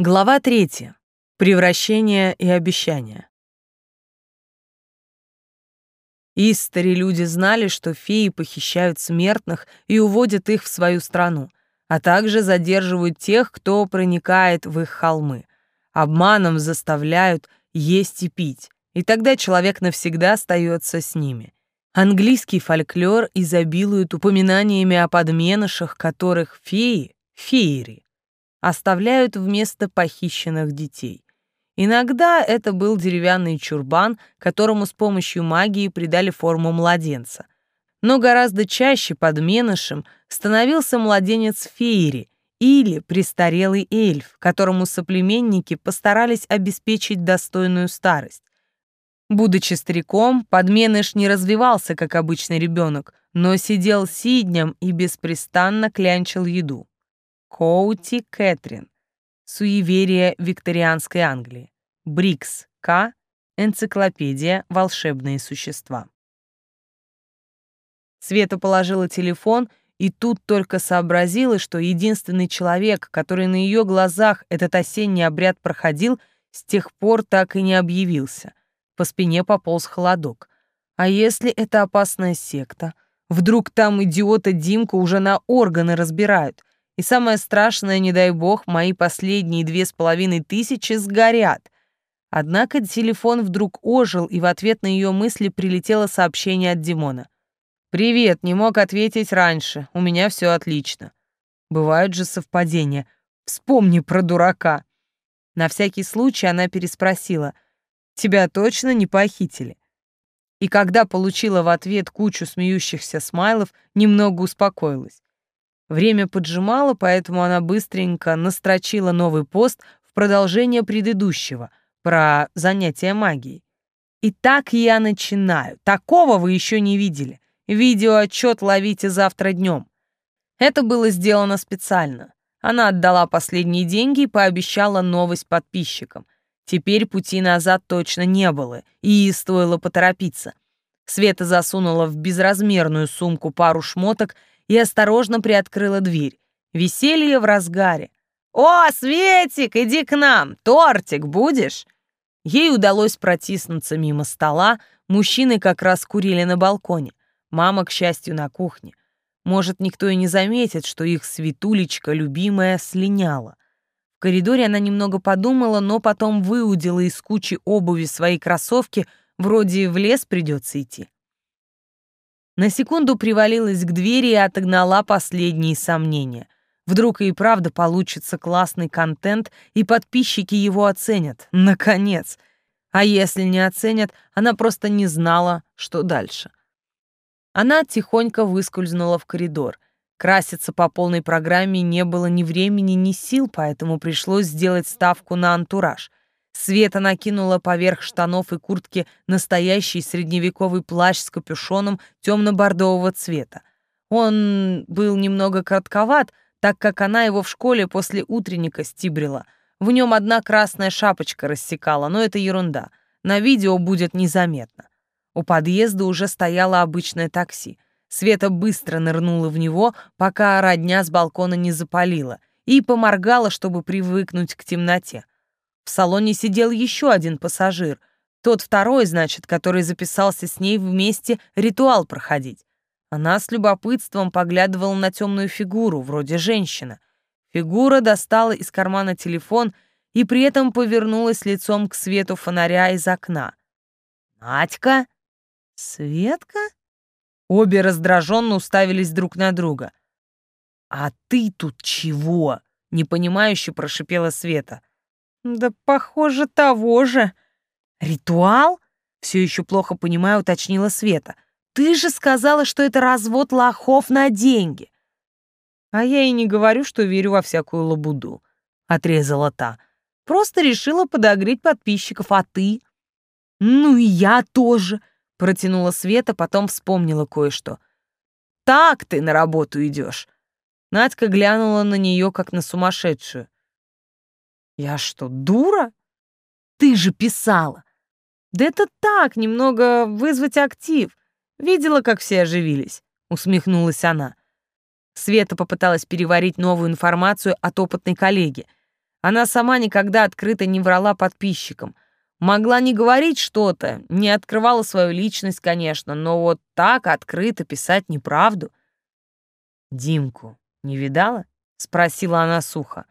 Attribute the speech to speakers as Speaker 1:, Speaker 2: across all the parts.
Speaker 1: Глава третья. Превращение и обещание. Истори люди знали, что феи похищают смертных и уводят их в свою страну, а также задерживают тех, кто проникает в их холмы. Обманом заставляют есть и пить, и тогда человек навсегда остается с ними. Английский фольклор изобилует упоминаниями о подменышах, которых феи, феери, оставляют вместо похищенных детей. Иногда это был деревянный чурбан, которому с помощью магии придали форму младенца. Но гораздо чаще подменышем становился младенец Фейри или престарелый эльф, которому соплеменники постарались обеспечить достойную старость. Будучи стариком, подменыш не развивался, как обычный ребенок, но сидел сиднем и беспрестанно клянчил еду. Коути Кэтрин. Суеверие викторианской Англии. Брикс К. Энциклопедия «Волшебные существа». Света положила телефон и тут только сообразила, что единственный человек, который на ее глазах этот осенний обряд проходил, с тех пор так и не объявился. По спине пополз холодок. А если это опасная секта? Вдруг там идиота Димку уже на органы разбирают? И самое страшное, не дай бог, мои последние две с половиной тысячи сгорят. Однако телефон вдруг ожил, и в ответ на ее мысли прилетело сообщение от Димона. «Привет, не мог ответить раньше. У меня все отлично». Бывают же совпадения. Вспомни про дурака. На всякий случай она переспросила. «Тебя точно не похитили?» И когда получила в ответ кучу смеющихся смайлов, немного успокоилась. Время поджимало, поэтому она быстренько настрочила новый пост в продолжение предыдущего про занятия магией. Итак, я начинаю. Такого вы еще не видели. Видеоотчет ловите завтра днем. Это было сделано специально. Она отдала последние деньги и пообещала новость подписчикам. Теперь пути назад точно не было, и стоило поторопиться. Света засунула в безразмерную сумку пару шмоток и осторожно приоткрыла дверь. Веселье в разгаре. «О, Светик, иди к нам! Тортик будешь?» Ей удалось протиснуться мимо стола, мужчины как раз курили на балконе, мама, к счастью, на кухне. Может, никто и не заметит, что их светулечка, любимая, слиняла. В коридоре она немного подумала, но потом выудила из кучи обуви свои кроссовки, вроде в лес придется идти. На секунду привалилась к двери и отогнала последние сомнения. Вдруг и правда получится классный контент, и подписчики его оценят. Наконец! А если не оценят, она просто не знала, что дальше. Она тихонько выскользнула в коридор. Краситься по полной программе не было ни времени, ни сил, поэтому пришлось сделать ставку на антураж. Света накинула поверх штанов и куртки настоящий средневековый плащ с капюшоном темно-бордового цвета. Он был немного коротковат, так как она его в школе после утренника стибрила. В нем одна красная шапочка рассекала, но это ерунда. На видео будет незаметно. У подъезда уже стояло обычное такси. Света быстро нырнула в него, пока родня с балкона не запалила, и поморгала, чтобы привыкнуть к темноте. В салоне сидел еще один пассажир. Тот второй, значит, который записался с ней вместе ритуал проходить. Она с любопытством поглядывала на темную фигуру, вроде женщина. Фигура достала из кармана телефон и при этом повернулась лицом к свету фонаря из окна. «Надька? Светка?» Обе раздраженно уставились друг на друга. «А ты тут чего?» — непонимающе прошипела Света. Да, похоже, того же. Ритуал? Все еще плохо понимаю, уточнила Света. Ты же сказала, что это развод лохов на деньги. А я и не говорю, что верю во всякую лабуду, отрезала та. Просто решила подогреть подписчиков, а ты? Ну и я тоже, протянула Света, потом вспомнила кое-что. Так ты на работу идешь. Надька глянула на нее, как на сумасшедшую. Я что, дура? Ты же писала. Да это так, немного вызвать актив. Видела, как все оживились, усмехнулась она. Света попыталась переварить новую информацию от опытной коллеги. Она сама никогда открыто не врала подписчикам. Могла не говорить что-то, не открывала свою личность, конечно, но вот так открыто писать неправду. «Димку не видала?» — спросила она сухо.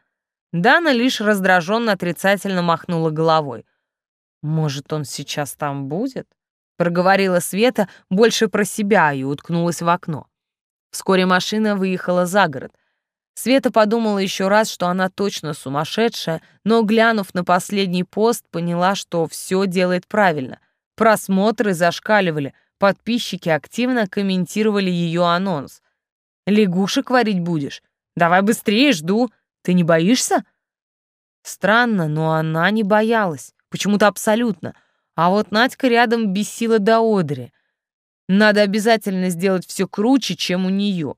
Speaker 1: Дана лишь раздраженно отрицательно махнула головой. «Может, он сейчас там будет?» — проговорила Света больше про себя и уткнулась в окно. Вскоре машина выехала за город. Света подумала еще раз, что она точно сумасшедшая, но, глянув на последний пост, поняла, что все делает правильно. Просмотры зашкаливали, подписчики активно комментировали ее анонс. «Лягушек варить будешь? Давай быстрее, жду. Ты не боишься?» Странно, но она не боялась. Почему-то абсолютно. А вот Надька рядом бесила до одри. Надо обязательно сделать все круче, чем у нее.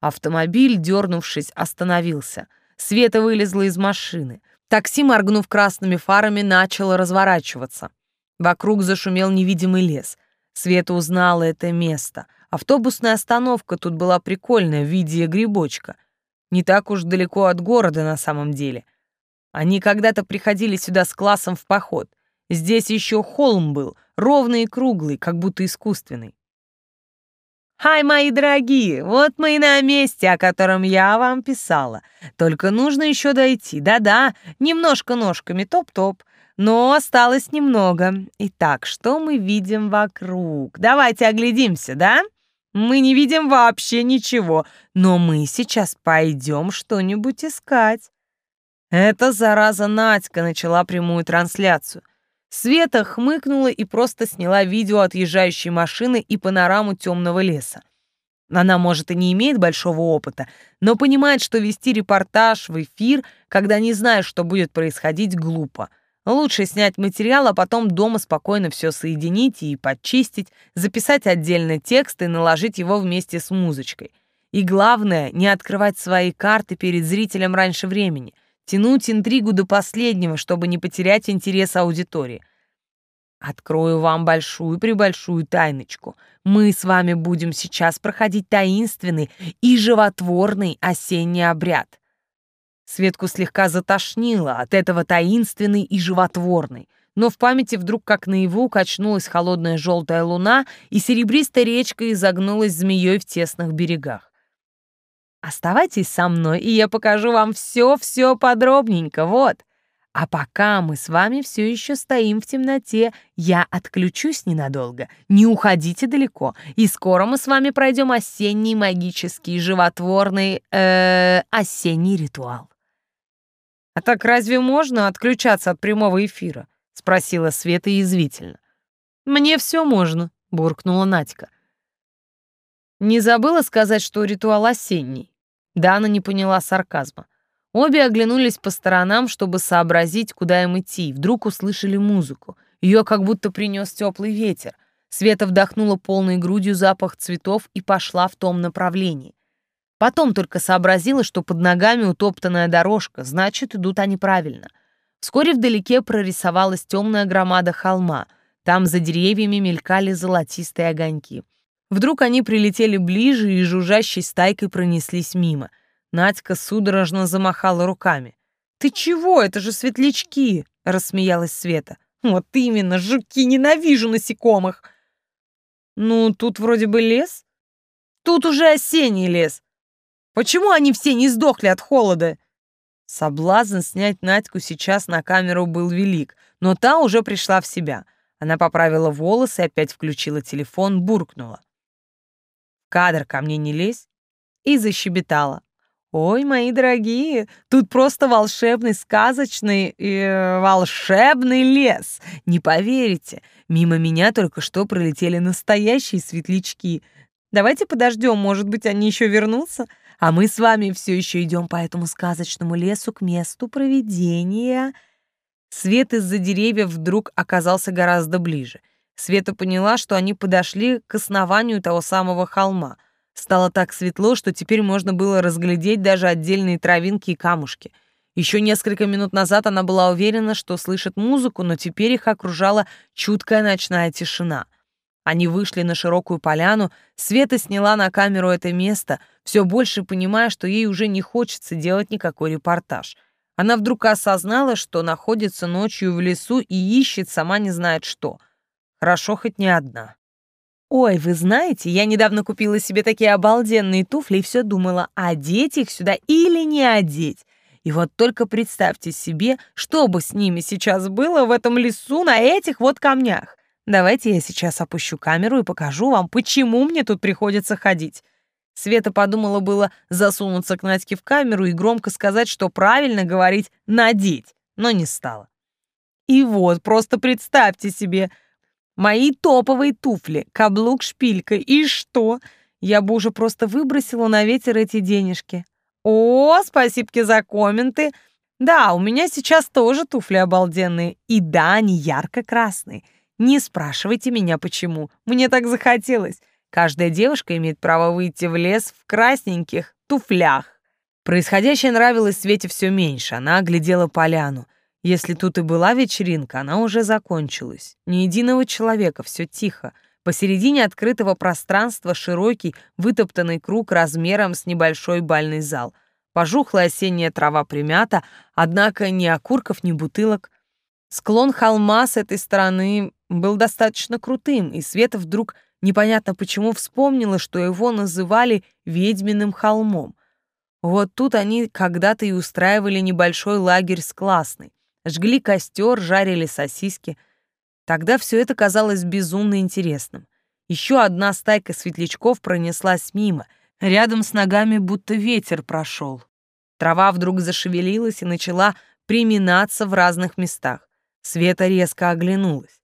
Speaker 1: Автомобиль, дернувшись, остановился. Света вылезла из машины. Такси, моргнув красными фарами, начало разворачиваться. Вокруг зашумел невидимый лес. Света узнала это место. Автобусная остановка тут была прикольная в виде грибочка. Не так уж далеко от города на самом деле. Они когда-то приходили сюда с классом в поход. Здесь еще холм был, ровный и круглый, как будто искусственный. «Хай, мои дорогие, вот мы и на месте, о котором я вам писала. Только нужно еще дойти. Да-да, немножко ножками, топ-топ. Но осталось немного. Итак, что мы видим вокруг? Давайте оглядимся, да? Мы не видим вообще ничего, но мы сейчас пойдем что-нибудь искать». Эта зараза Надька начала прямую трансляцию — Света хмыкнула и просто сняла видео отъезжающей машины и панораму темного леса. Она, может, и не имеет большого опыта, но понимает, что вести репортаж в эфир, когда не знаешь, что будет происходить, глупо. Лучше снять материал, а потом дома спокойно все соединить и подчистить, записать отдельно текст и наложить его вместе с музычкой. И главное, не открывать свои карты перед зрителем раньше времени — тянуть интригу до последнего, чтобы не потерять интерес аудитории. Открою вам большую-пребольшую тайночку. Мы с вами будем сейчас проходить таинственный и животворный осенний обряд. Светку слегка затошнило от этого таинственный и животворный, но в памяти вдруг как наяву качнулась холодная желтая луна, и серебристая речка изогнулась змеей в тесных берегах. Оставайтесь со мной, и я покажу вам все-все подробненько, вот. А пока мы с вами все еще стоим в темноте, я отключусь ненадолго. Не уходите далеко, и скоро мы с вами пройдем осенний магический животворный э, осенний ритуал. А так разве можно отключаться от прямого эфира? спросила Света язвительно. Мне все можно, буркнула Надька. Не забыла сказать, что ритуал осенний. Дана не поняла сарказма. Обе оглянулись по сторонам, чтобы сообразить, куда им идти. Вдруг услышали музыку. Ее как будто принес теплый ветер. Света вдохнула полной грудью запах цветов и пошла в том направлении. Потом только сообразила, что под ногами утоптанная дорожка, значит, идут они правильно. Вскоре вдалеке прорисовалась темная громада холма. Там за деревьями мелькали золотистые огоньки. Вдруг они прилетели ближе и жужжащей стайкой пронеслись мимо. Надька судорожно замахала руками. «Ты чего? Это же светлячки!» — рассмеялась Света. «Вот именно, жуки, ненавижу насекомых!» «Ну, тут вроде бы лес. Тут уже осенний лес. Почему они все не сдохли от холода?» Соблазн снять Надьку сейчас на камеру был велик, но та уже пришла в себя. Она поправила волосы, опять включила телефон, буркнула кадр ко мне не лезь!» И защебетала. «Ой, мои дорогие, тут просто волшебный, сказочный, э, волшебный лес! Не поверите, мимо меня только что пролетели настоящие светлячки. Давайте подождем, может быть, они еще вернутся, а мы с вами все еще идем по этому сказочному лесу к месту проведения». Свет из-за деревьев вдруг оказался гораздо ближе — Света поняла, что они подошли к основанию того самого холма. Стало так светло, что теперь можно было разглядеть даже отдельные травинки и камушки. Еще несколько минут назад она была уверена, что слышит музыку, но теперь их окружала чуткая ночная тишина. Они вышли на широкую поляну, Света сняла на камеру это место, все больше понимая, что ей уже не хочется делать никакой репортаж. Она вдруг осознала, что находится ночью в лесу и ищет сама не знает что. Хорошо хоть не одна. «Ой, вы знаете, я недавно купила себе такие обалденные туфли и все думала, одеть их сюда или не одеть. И вот только представьте себе, что бы с ними сейчас было в этом лесу на этих вот камнях. Давайте я сейчас опущу камеру и покажу вам, почему мне тут приходится ходить. Света подумала было засунуться к Надьке в камеру и громко сказать, что правильно говорить «надеть», но не стала. И вот, просто представьте себе, мои топовые туфли, каблук шпилька, и что? Я бы уже просто выбросила на ветер эти денежки. О, спасибо за комменты. Да, у меня сейчас тоже туфли обалденные. И да, они ярко-красные. Не спрашивайте меня, почему. Мне так захотелось. Каждая девушка имеет право выйти в лес в красненьких туфлях. Происходящее нравилось Свете все меньше. Она оглядела поляну. Если тут и была вечеринка, она уже закончилась. Ни единого человека, все тихо. Посередине открытого пространства широкий, вытоптанный круг размером с небольшой бальный зал. Пожухлая осенняя трава примята, однако ни окурков, ни бутылок. Склон холма с этой стороны был достаточно крутым, и Света вдруг непонятно почему вспомнила, что его называли «ведьминым холмом». Вот тут они когда-то и устраивали небольшой лагерь с классной. Жгли костер, жарили сосиски — Тогда все это казалось безумно интересным. Еще одна стайка светлячков пронеслась мимо, рядом с ногами будто ветер прошел. Трава вдруг зашевелилась и начала приминаться в разных местах. Света резко оглянулась.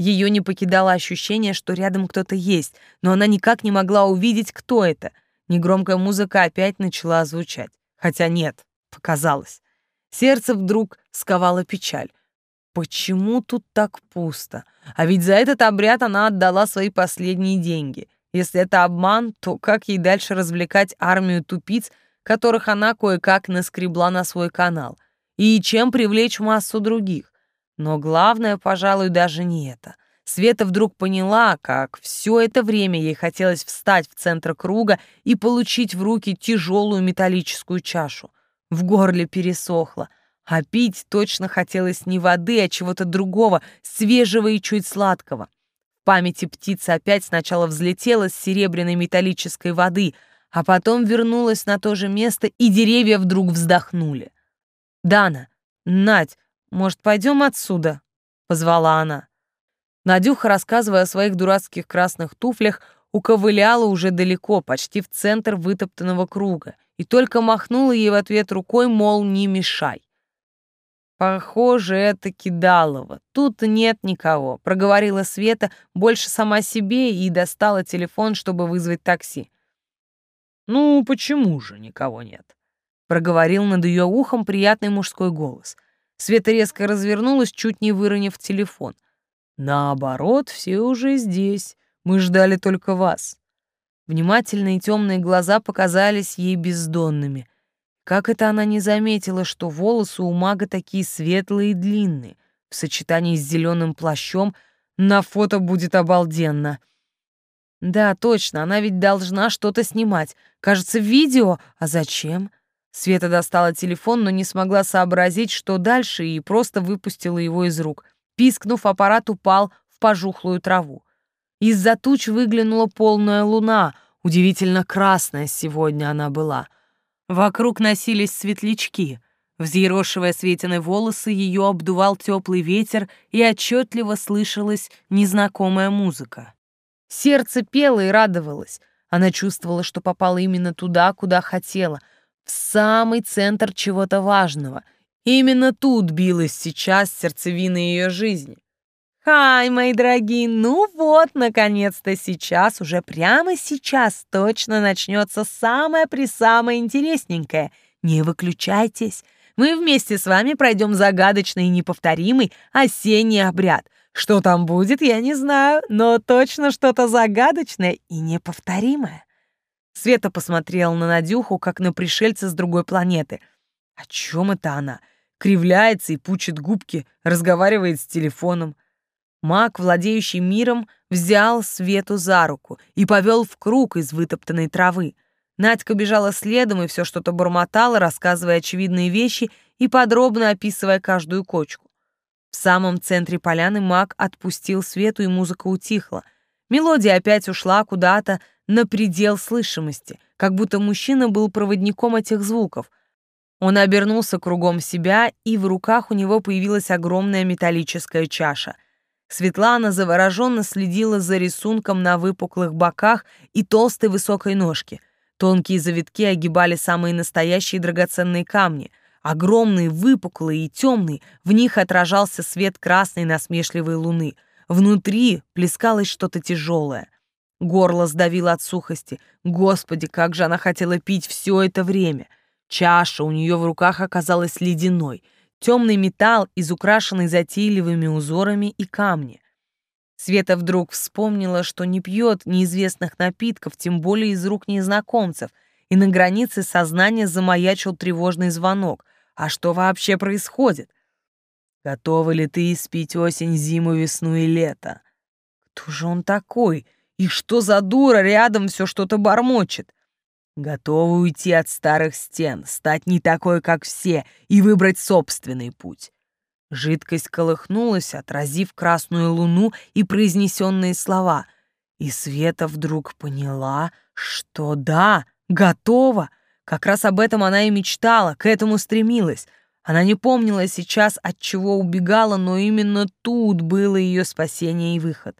Speaker 1: Ее не покидало ощущение, что рядом кто-то есть, но она никак не могла увидеть, кто это. Негромкая музыка опять начала звучать. Хотя нет, показалось. Сердце вдруг сковало печаль. Почему тут так пусто? А ведь за этот обряд она отдала свои последние деньги. Если это обман, то как ей дальше развлекать армию тупиц, которых она кое-как наскребла на свой канал? И чем привлечь массу других? Но главное, пожалуй, даже не это. Света вдруг поняла, как все это время ей хотелось встать в центр круга и получить в руки тяжелую металлическую чашу. В горле пересохло — а пить точно хотелось не воды, а чего-то другого, свежего и чуть сладкого. В памяти птица опять сначала взлетела с серебряной металлической воды, а потом вернулась на то же место, и деревья вдруг вздохнули. «Дана, Надь, может, пойдем отсюда?» — позвала она. Надюха, рассказывая о своих дурацких красных туфлях, уковыляла уже далеко, почти в центр вытоптанного круга, и только махнула ей в ответ рукой, мол, не мешай. «Похоже, это Кидалова. Тут нет никого», — проговорила Света больше сама себе и достала телефон, чтобы вызвать такси. «Ну, почему же никого нет?» — проговорил над ее ухом приятный мужской голос. Света резко развернулась, чуть не выронив телефон. «Наоборот, все уже здесь. Мы ждали только вас». Внимательные темные глаза показались ей бездонными. Как это она не заметила, что волосы у мага такие светлые и длинные? В сочетании с зеленым плащом на фото будет обалденно. Да, точно, она ведь должна что-то снимать. Кажется, видео. А зачем? Света достала телефон, но не смогла сообразить, что дальше, и просто выпустила его из рук. Пискнув, аппарат упал в пожухлую траву. Из-за туч выглянула полная луна. Удивительно красная сегодня она была — Вокруг носились светлячки. Взъерошивая Светины волосы, ее обдувал теплый ветер, и отчетливо слышалась незнакомая музыка. Сердце пело и радовалось. Она чувствовала, что попала именно туда, куда хотела, самый центр чего-то важного. Именно тут билась сейчас сердцевина ее жизни. Хай, мои дорогие, ну вот, наконец-то сейчас, уже прямо сейчас точно начнется самое-присамое интересненькое. Не выключайтесь. Мы вместе с вами пройдем загадочный и неповторимый осенний обряд. Что там будет, я не знаю, но точно что-то загадочное и неповторимое. Света посмотрела на Надюху, как на пришельца с другой планеты. О чем это она? Кривляется и пучит губки, разговаривает с телефоном. Маг, владеющий миром, взял Свету за руку и повел в круг из вытоптанной травы. Надька бежала следом и все что-то бормотала, рассказывая очевидные вещи и подробно описывая каждую кочку. В самом центре поляны маг отпустил свету, и музыка утихла. Мелодия опять ушла куда-то на предел слышимости, как будто мужчина был проводником этих звуков. Он обернулся кругом себя, и в руках у него появилась огромная металлическая чаша. Светлана завороженно следила за рисунком на выпуклых боках и толстой высокой ножке. Тонкие завитки огибали самые настоящие драгоценные камни — Огромные, выпуклые и темные, в них отражался свет красной насмешливой луны. Внутри плескалось что-то тяжелое. Горло сдавило от сухости. Господи, как же она хотела пить все это время. Чаша у нее в руках оказалась ледяной. Темный металл, изукрашенный затейливыми узорами и камни. Света вдруг вспомнила, что не пьет неизвестных напитков, тем более из рук незнакомцев, и на границе сознания замаячил тревожный звонок. А что вообще происходит? Готова ли ты испить осень, зиму, весну и лето? Кто же он такой? И что за дура рядом все что-то бормочет? Готова уйти от старых стен, стать не такой, как все, и выбрать собственный путь. Жидкость колыхнулась, отразив красную луну и произнесенные слова. И Света вдруг поняла, что да, готова, как раз об этом она и мечтала, к этому стремилась. Она не помнила сейчас, от чего убегала, но именно тут было ее спасение и выход.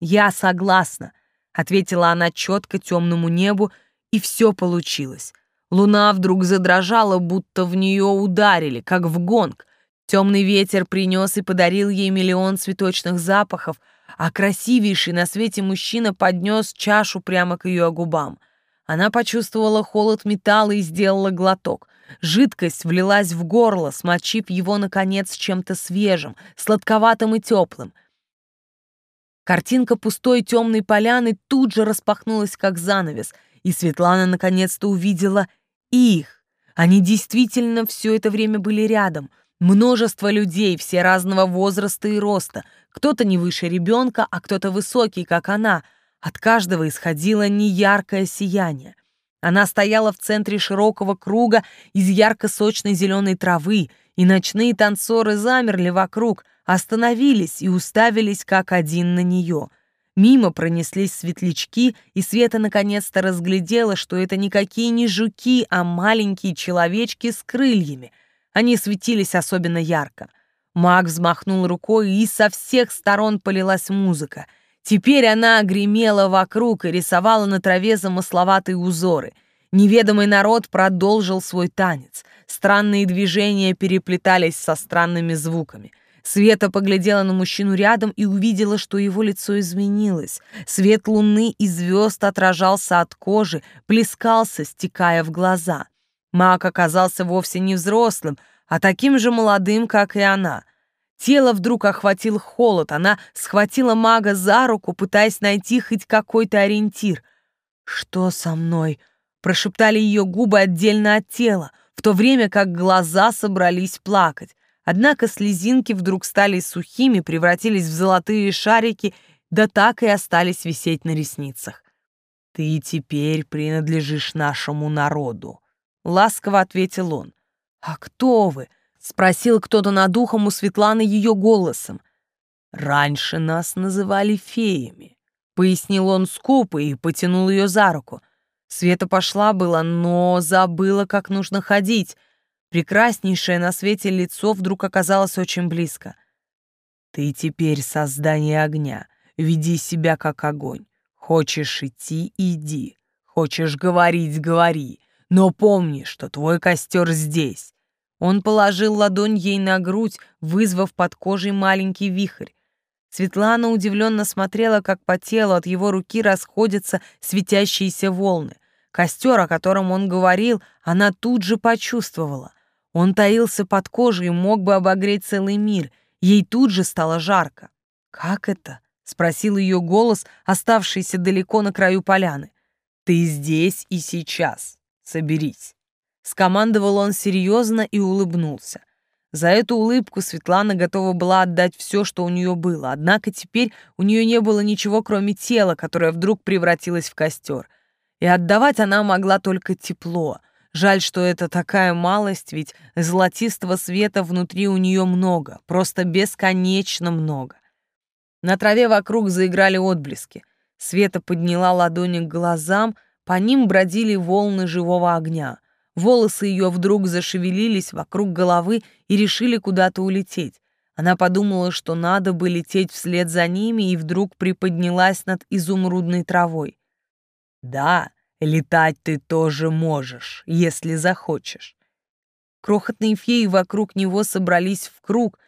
Speaker 1: «Я согласна», — ответила она четко темному небу, и все получилось. Луна вдруг задрожала, будто в нее ударили, как в гонг. Темный ветер принес и подарил ей миллион цветочных запахов, а красивейший на свете мужчина поднес чашу прямо к ее губам. Она почувствовала холод металла и сделала глоток. Жидкость влилась в горло, смочив его, наконец, чем-то свежим, сладковатым и теплым. Картинка пустой темной поляны тут же распахнулась, как занавес, и Светлана наконец-то увидела их. Они действительно все это время были рядом. Множество людей, все разного возраста и роста. Кто-то не выше ребенка, а кто-то высокий, как она — от каждого исходило неяркое сияние. Она стояла в центре широкого круга из ярко-сочной зеленой травы, и ночные танцоры замерли вокруг, остановились и уставились как один на нее. Мимо пронеслись светлячки, и Света наконец-то разглядела, что это никакие не жуки, а маленькие человечки с крыльями. Они светились особенно ярко. Маг взмахнул рукой, и со всех сторон полилась музыка — Теперь она гремела вокруг и рисовала на траве замысловатые узоры. Неведомый народ продолжил свой танец. Странные движения переплетались со странными звуками. Света поглядела на мужчину рядом и увидела, что его лицо изменилось. Свет луны и звезд отражался от кожи, плескался, стекая в глаза. Маг оказался вовсе не взрослым, а таким же молодым, как и она — Тело вдруг охватил холод, она схватила мага за руку, пытаясь найти хоть какой-то ориентир. «Что со мной?» — прошептали ее губы отдельно от тела, в то время как глаза собрались плакать. Однако слезинки вдруг стали сухими, превратились в золотые шарики, да так и остались висеть на ресницах. «Ты теперь принадлежишь нашему народу», — ласково ответил он. «А кто вы?» Спросил кто-то над ухом у Светланы ее голосом. «Раньше нас называли феями», — пояснил он скупо и потянул ее за руку. Света пошла было, но забыла, как нужно ходить. Прекраснейшее на свете лицо вдруг оказалось очень близко. «Ты теперь создание огня. Веди себя как огонь. Хочешь идти — иди. Хочешь говорить — говори. Но помни, что твой костер здесь. Он положил ладонь ей на грудь, вызвав под кожей маленький вихрь. Светлана удивленно смотрела, как по телу от его руки расходятся светящиеся волны. Костер, о котором он говорил, она тут же почувствовала. Он таился под кожей и мог бы обогреть целый мир. Ей тут же стало жарко. «Как это?» — спросил ее голос, оставшийся далеко на краю поляны. «Ты здесь и сейчас. Соберись». Скомандовал он серьезно и улыбнулся. За эту улыбку Светлана готова была отдать все, что у нее было, однако теперь у нее не было ничего, кроме тела, которое вдруг превратилось в костер. И отдавать она могла только тепло. Жаль, что это такая малость, ведь золотистого света внутри у нее много, просто бесконечно много. На траве вокруг заиграли отблески. Света подняла ладони к глазам, по ним бродили волны живого огня. Волосы ее вдруг зашевелились вокруг головы и решили куда-то улететь. Она подумала, что надо бы лететь вслед за ними, и вдруг приподнялась над изумрудной травой. «Да, Летать ты тоже можешь, если захочешь. Крохотные феи вокруг него собрались в круг,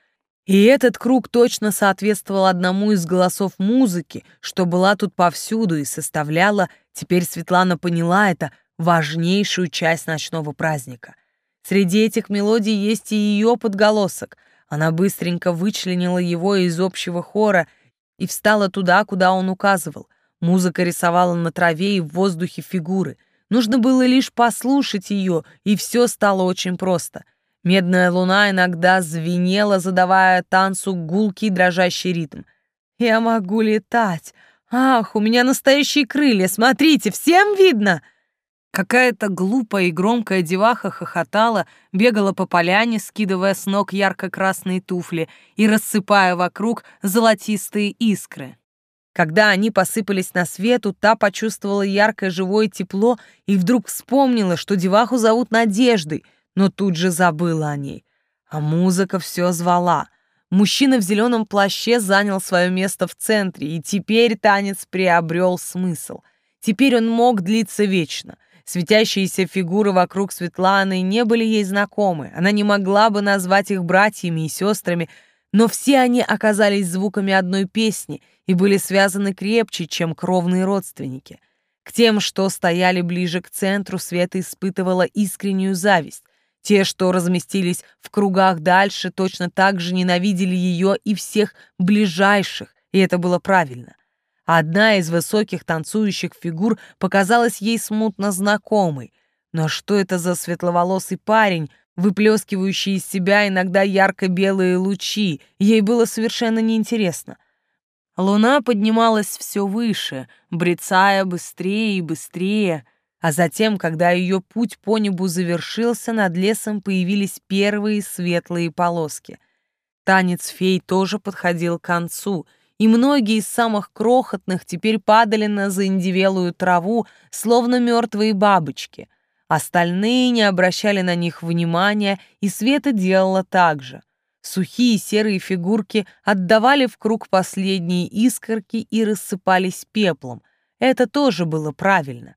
Speaker 1: и этот круг точно соответствовал одному из голосов музыки, что была тут повсюду и составляла, теперь Светлана поняла это, важнейшую часть ночного праздника. Среди этих мелодий есть и ее подголосок. Она быстренько вычленила его из общего хора и встала туда, куда он указывал — Музыка рисовала на траве и в воздухе фигуры. Нужно было лишь послушать ее, и все стало очень просто. Медная луна иногда звенела, задавая танцу гулкий дрожащий ритм. «Я могу летать! Ах, у меня настоящие крылья! Смотрите, всем видно!» Какая-то глупая и громкая деваха хохотала, бегала по поляне, скидывая с ног ярко-красные туфли и рассыпая вокруг золотистые искры. Когда они посыпались на свету, та почувствовала яркое живое тепло и вдруг вспомнила, что деваху зовут Надеждой, но тут же забыла о ней. А музыка все звала. Мужчина в зеленом плаще занял свое место в центре, и теперь танец приобрел смысл. Теперь он мог длиться вечно. Светящиеся фигуры вокруг Светланы не были ей знакомы. Она не могла бы назвать их братьями и сестрами, но все они оказались звуками одной песни — и были связаны крепче, чем кровные родственники. К тем, что стояли ближе к центру, Света испытывала искреннюю зависть. Те, что разместились в кругах дальше, точно так же ненавидели ее и всех ближайших, и это было правильно. Одна из высоких танцующих фигур показалась ей смутно знакомой. Но что это за светловолосый парень, выплескивающий из себя иногда ярко-белые лучи, ей было совершенно неинтересно. Луна поднималась все выше, брецая быстрее и быстрее, а затем, когда ее путь по небу завершился, над лесом появились первые светлые полоски. Танец фей тоже подходил к концу, и многие из самых крохотных теперь падали на заиндевелую траву, словно мертвые бабочки. Остальные не обращали на них внимания, и Света делала так же. Сухие серые фигурки отдавали в круг последние искорки и рассыпались пеплом. Это тоже было правильно.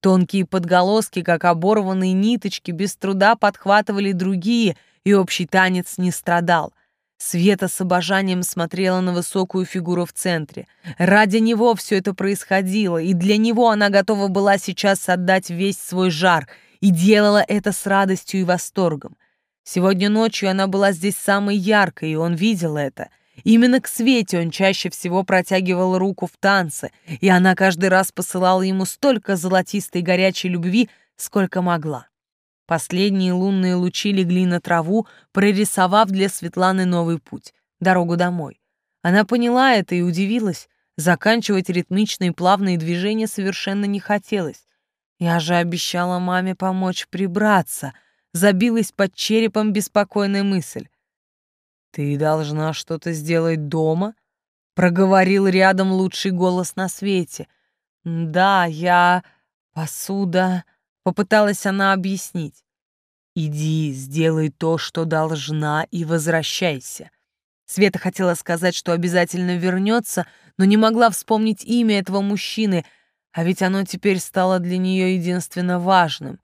Speaker 1: Тонкие подголоски, как оборванные ниточки, без труда подхватывали другие, и общий танец не страдал. Света с обожанием смотрела на высокую фигуру в центре. Ради него все это происходило, и для него она готова была сейчас отдать весь свой жар, и делала это с радостью и восторгом. Сегодня ночью она была здесь самой яркой, и он видел это. Именно к Свете он чаще всего протягивал руку в танце, и она каждый раз посылала ему столько золотистой горячей любви, сколько могла. Последние лунные лучи легли на траву, прорисовав для Светланы новый путь — дорогу домой. Она поняла это и удивилась. Заканчивать ритмичные плавные движения совершенно не хотелось. «Я же обещала маме помочь прибраться», забилась под черепом беспокойная мысль. «Ты должна что-то сделать дома?» — проговорил рядом лучший голос на свете. «Да, я... посуда...» — попыталась она объяснить. «Иди, сделай то, что должна, и возвращайся». Света хотела сказать, что обязательно вернется, но не могла вспомнить имя этого мужчины, а ведь оно теперь стало для нее единственно важным.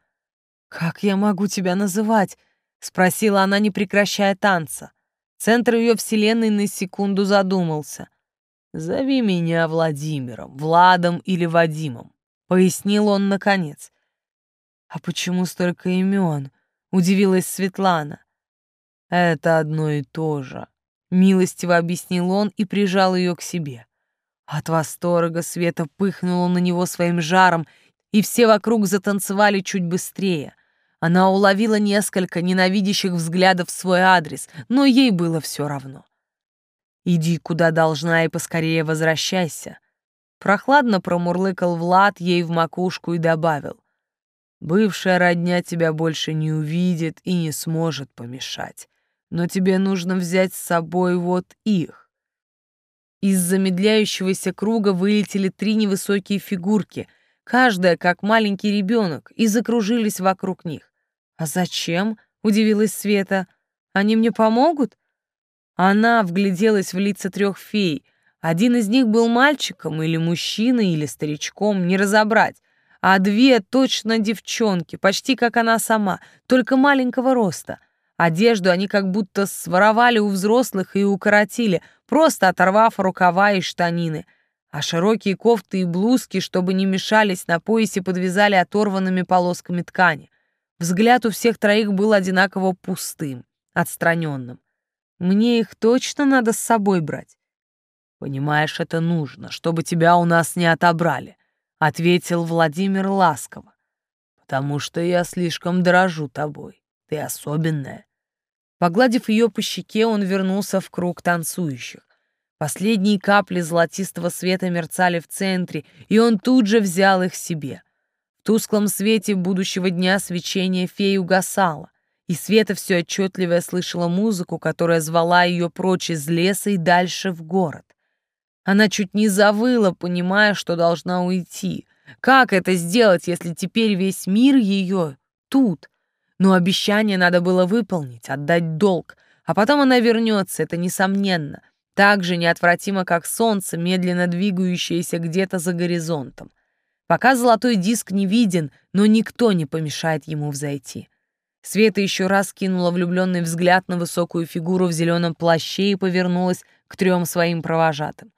Speaker 1: «Как я могу тебя называть?» — спросила она, не прекращая танца. Центр ее вселенной на секунду задумался. «Зови меня Владимиром, Владом или Вадимом», — пояснил он наконец. «А почему столько имен?» — удивилась Светлана. «Это одно и то же», — милостиво объяснил он и прижал ее к себе. От восторга Света пыхнула на него своим жаром, и все вокруг затанцевали чуть быстрее — она уловила несколько ненавидящих взглядов в свой адрес, но ей было все равно. «Иди куда должна и поскорее возвращайся». Прохладно промурлыкал Влад ей в макушку и добавил. Бывшая родня тебя больше не увидит и не сможет помешать. Но тебе нужно взять с собой вот их. Из замедляющегося круга вылетели три невысокие фигурки, каждая как маленький ребенок, и закружились вокруг них. «А зачем?» — удивилась Света. «Они мне помогут?» Она вгляделась в лица трех фей. Один из них был мальчиком или мужчиной, или старичком, не разобрать а две точно девчонки, почти как она сама, только маленького роста. Одежду они как будто своровали у взрослых и укоротили, просто оторвав рукава и штанины. А широкие кофты и блузки, чтобы не мешались, на поясе подвязали оторванными полосками ткани. Взгляд у всех троих был одинаково пустым, отстраненным. Мне их точно надо с собой брать. Понимаешь, это нужно, чтобы тебя у нас не отобрали ответил Владимир ласково. Потому что я слишком дорожу тобой. Ты особенная. Погладив ее по щеке, он вернулся в круг танцующих. Последние капли золотистого света мерцали в центре, и он тут же взял их себе. В тусклом свете будущего дня свечение феи угасало, и Света все отчетливее слышала музыку, которая звала ее прочь из леса и дальше в город. Она чуть не завыла, понимая, что должна уйти. Как это сделать, если теперь весь мир ее тут? Но обещание надо было выполнить, отдать долг, а потом она вернется, это несомненно. Так же неотвратимо, как солнце, медленно двигающееся где-то за горизонтом. Пока золотой диск не виден, но никто не помешает ему взойти. Света еще раз кинула влюбленный взгляд на высокую фигуру в зеленом плаще и повернулась к трем своим провожатым.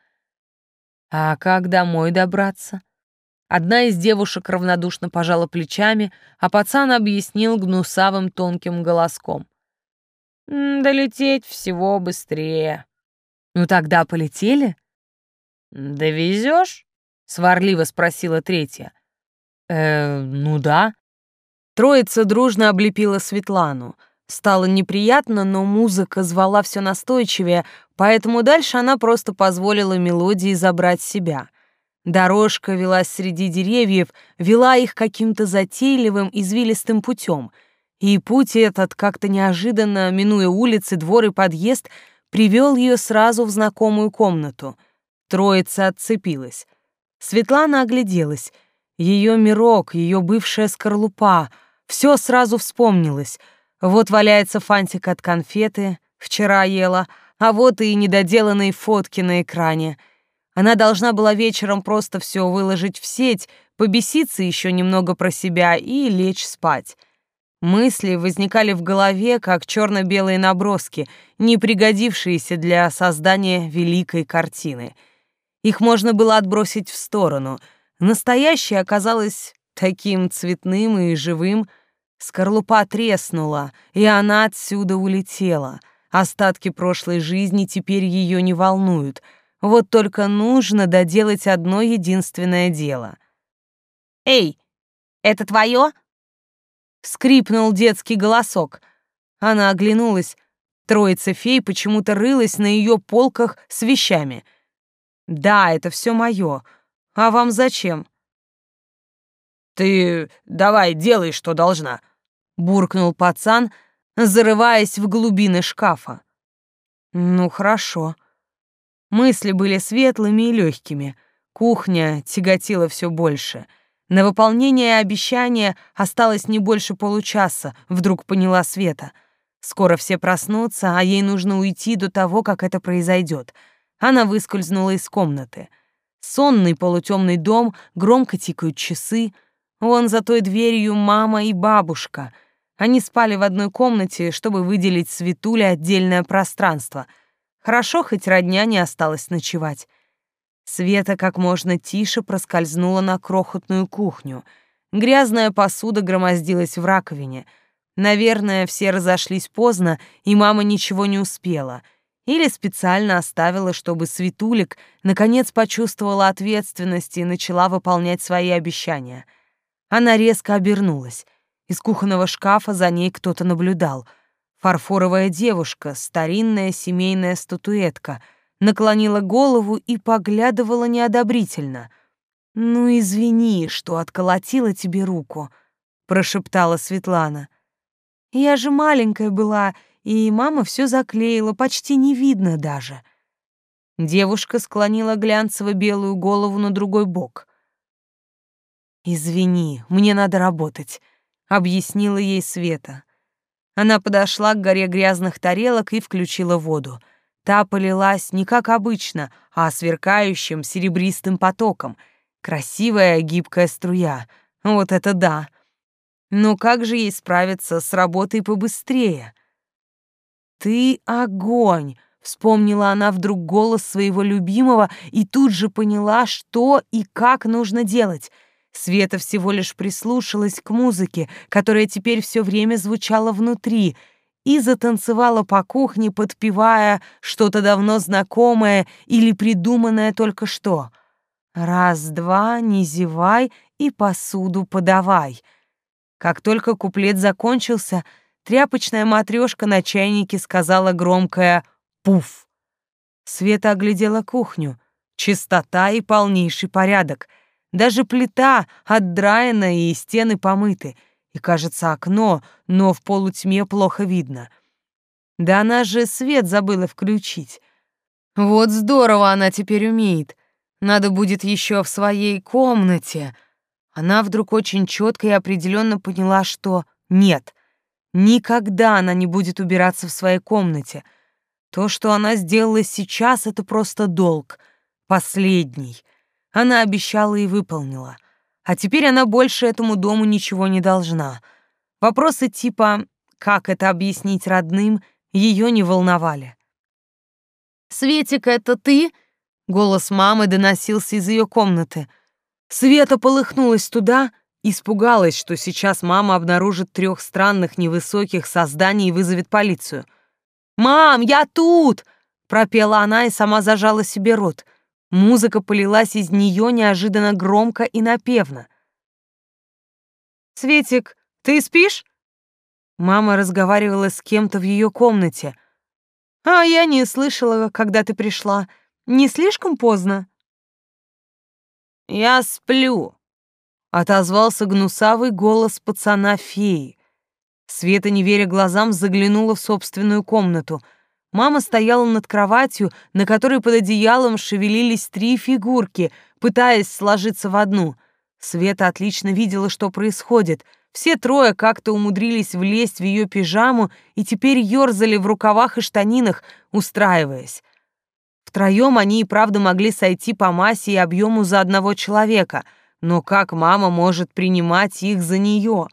Speaker 1: А как домой добраться? Одна из девушек равнодушно пожала плечами, а пацан объяснил гнусавым тонким голоском. «Долететь всего быстрее». «Ну тогда полетели?» «Довезешь?» — сварливо спросила третья. «Э, ну да». Троица дружно облепила Светлану. Стало неприятно, но музыка звала все настойчивее, поэтому дальше она просто позволила мелодии забрать себя. Дорожка велась среди деревьев, вела их каким-то затейливым, извилистым путем. И путь этот, как-то неожиданно, минуя улицы, двор и подъезд, привел ее сразу в знакомую комнату. Троица отцепилась. Светлана огляделась. Ее мирок, ее бывшая скорлупа — все сразу вспомнилось — вот валяется фантик от конфеты, вчера ела, а вот и недоделанные фотки на экране. Она должна была вечером просто все выложить в сеть, побеситься еще немного про себя и лечь спать. Мысли возникали в голове, как черно-белые наброски, не пригодившиеся для создания великой картины. Их можно было отбросить в сторону. Настоящее оказалось таким цветным и живым, Скорлупа треснула, и она отсюда улетела. Остатки прошлой жизни теперь ее не волнуют. Вот только нужно доделать одно единственное дело. «Эй, это твое?» Скрипнул детский голосок. Она оглянулась. Троица фей почему-то рылась на ее полках с вещами. «Да, это все мое. А вам зачем?» «Ты давай делай, что должна», — буркнул пацан, зарываясь в глубины шкафа. «Ну, хорошо». Мысли были светлыми и легкими. Кухня тяготила все больше. На выполнение обещания осталось не больше получаса, вдруг поняла Света. Скоро все проснутся, а ей нужно уйти до того, как это произойдет. Она выскользнула из комнаты. Сонный полутемный дом, громко тикают часы — Вон за той дверью мама и бабушка. Они спали в одной комнате, чтобы выделить Светуле отдельное пространство. Хорошо, хоть родня не осталась ночевать. Света как можно тише проскользнула на крохотную кухню. Грязная посуда громоздилась в раковине. Наверное, все разошлись поздно, и мама ничего не успела. Или специально оставила, чтобы Светулик наконец почувствовала ответственность и начала выполнять свои обещания — она резко обернулась. Из кухонного шкафа за ней кто-то наблюдал. Фарфоровая девушка, старинная семейная статуэтка, наклонила голову и поглядывала неодобрительно. «Ну, извини, что отколотила тебе руку». прошептала Светлана. Я же маленькая была, и мама все заклеила, почти не видно даже. Девушка склонила глянцево-белую голову на другой бок. «Извини, мне надо работать», — объяснила ей Света. Она подошла к горе грязных тарелок и включила воду. Та полилась не как обычно, а сверкающим серебристым потоком. Красивая гибкая струя. Вот это да! Но как же ей справиться с работой побыстрее? «Ты огонь!» — вспомнила она вдруг голос своего любимого и тут же поняла, что и как нужно делать. Света всего лишь прислушалась к музыке, которая теперь все время звучала внутри, и затанцевала по кухне, подпевая что-то давно знакомое или придуманное только что. «Раз-два, не зевай и посуду подавай». Как только куплет закончился, тряпочная матрешка на чайнике сказала громкое «пуф». Света оглядела кухню. Чистота и полнейший порядок. Даже плита отдраена и стены помыты. И, кажется, окно, но в полутьме плохо видно. Да она же свет забыла включить. Вот здорово она теперь умеет. Надо будет еще в своей комнате она вдруг очень четко и определенно поняла, что нет, никогда она не будет убираться в своей комнате. То, что она сделала сейчас, это просто долг, последний. Она обещала и выполнила. А теперь она больше этому дому ничего не должна. Вопросы типа «как это объяснить родным?» ее не волновали. «Светик, это ты?» — голос мамы доносился из ее комнаты — Света полыхнулась туда, испугалась, что сейчас мама обнаружит трех странных невысоких созданий и вызовет полицию. «Мам, я тут!» — пропела она и сама зажала себе рот. Музыка полилась из нее неожиданно громко и напевно. «Светик, ты спишь?» Мама разговаривала с кем-то в ее комнате. «А я не слышала, когда ты пришла. Не слишком поздно?» «Я сплю», — отозвался гнусавый голос пацана-феи. Света, не веря глазам, заглянула в собственную комнату. Мама стояла над кроватью, на которой под одеялом шевелились три фигурки, пытаясь сложиться в одну. Света отлично видела, что происходит. Все трое как-то умудрились влезть в ее пижаму и теперь ерзали в рукавах и штанинах, устраиваясь. Втроем они и правда могли сойти по массе и объему за одного человека, но как мама может принимать их за нее?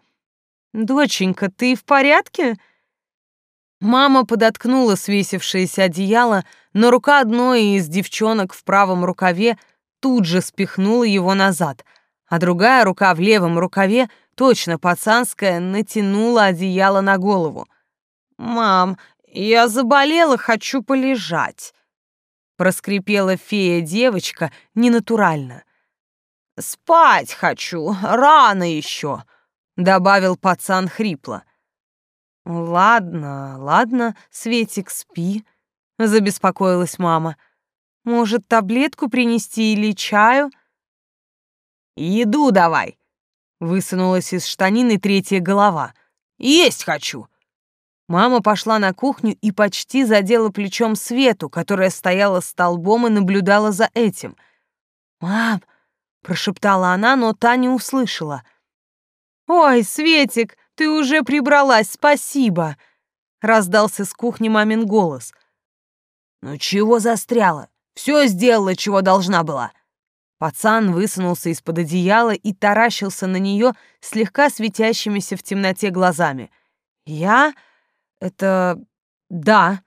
Speaker 1: «Доченька, ты в порядке?» Мама подоткнула свесившееся одеяло, но рука одной из девчонок в правом рукаве тут же спихнула его назад, а другая рука в левом рукаве, точно пацанская, натянула одеяло на голову. «Мам, я заболела, хочу полежать» проскрипела фея-девочка ненатурально. «Спать хочу, рано еще», — добавил пацан хрипло. «Ладно, ладно, Светик, спи», — забеспокоилась мама. «Может, таблетку принести или чаю?» «Еду давай!» — высунулась из штанины третья голова. «Есть хочу!» Мама пошла на кухню и почти задела плечом Свету, которая стояла столбом и наблюдала за этим. «Мам!» — прошептала она, но та не услышала. «Ой, Светик, ты уже прибралась, спасибо!» — раздался с кухни мамин голос. «Ну чего застряла? Все сделала, чего должна была!» Пацан высунулся из-под одеяла и таращился на нее слегка светящимися в темноте глазами. «Я...» Это... да.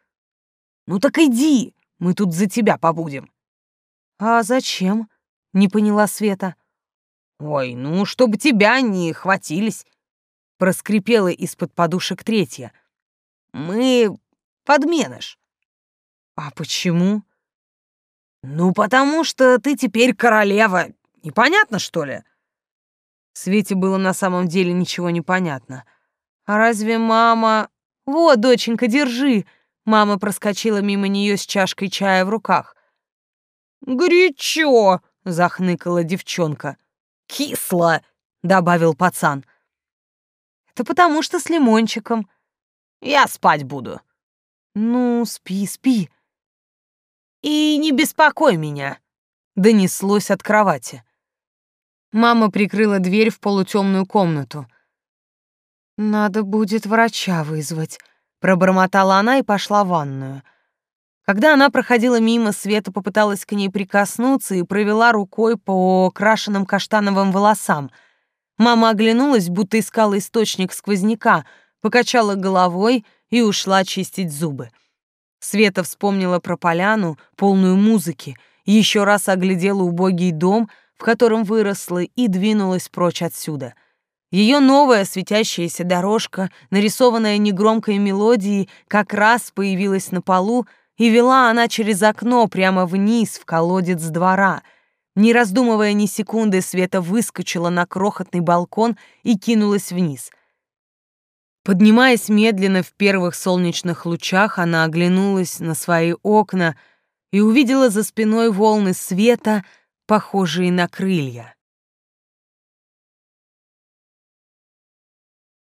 Speaker 1: Ну так иди, мы тут за тебя побудем. А зачем? Не поняла Света. Ой, ну, чтобы тебя не хватились. Проскрипела из-под подушек третья. Мы подменыш. А почему? Ну, потому что ты теперь королева. Непонятно, что ли? Свете было на самом деле ничего не понятно. А разве мама... «Вот, доченька, держи!» Мама проскочила мимо нее с чашкой чая в руках. «Горячо!» — захныкала девчонка. «Кисло!» — добавил пацан. Да потому что с лимончиком.
Speaker 2: Я спать буду.
Speaker 1: Ну, спи, спи.
Speaker 2: И не беспокой меня,
Speaker 1: донеслось от кровати. Мама прикрыла дверь в полутемную комнату. Надо будет врача вызвать, пробормотала она и пошла в ванную. Когда она проходила мимо, Света попыталась к ней прикоснуться и провела рукой по крашенным каштановым волосам. Мама оглянулась, будто искала источник сквозняка, покачала головой и ушла чистить зубы. Света вспомнила про поляну, полную музыки, еще раз оглядела убогий дом, в котором выросла, и двинулась прочь отсюда. Ее новая светящаяся дорожка, нарисованная негромкой мелодией, как раз появилась на полу, и вела она через окно прямо вниз в колодец двора. Не раздумывая ни секунды, Света выскочила на крохотный балкон и кинулась вниз. Поднимаясь медленно в первых солнечных лучах, она оглянулась на свои окна и увидела за спиной волны света, похожие на крылья.